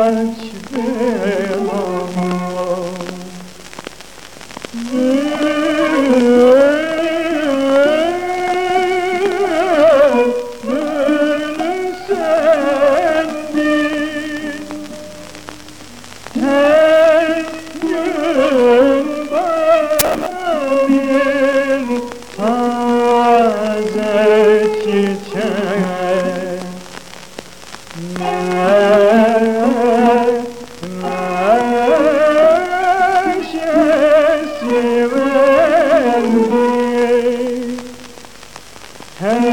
açtı Çiçek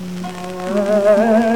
Mm-hmm.